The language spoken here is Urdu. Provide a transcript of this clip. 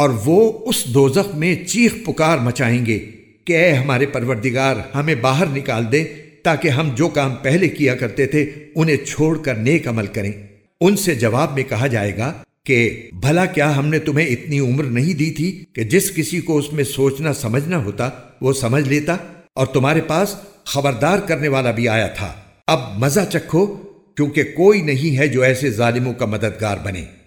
اور وہ اس دوزخ میں چیخ پکار مچائیں گے کہ اے ہمارے پروردگار، ہمیں باہر نکال دے تاکہ ہم جو کام پہلے کیا کرتے تھے، انہیں چھوڑ کر نیک عمل کریں۔ ان سے جواب میں کہا جائے گا کہ، بھلا کیا ہم نے تمہیں اتنی عمر نہیں دی تھی کہ جس کسی کو اس میں سوچنا، سمجھنا ہوتا، وہ سمجھ لیتا؟ اور تمہارے پاس خبردار کرنے والا بھی آیا تھا۔ اب مزہ چکھو، کیونکہ کوئی نہیں ہے جو ایسے ظالموں کا مددگار بنے۔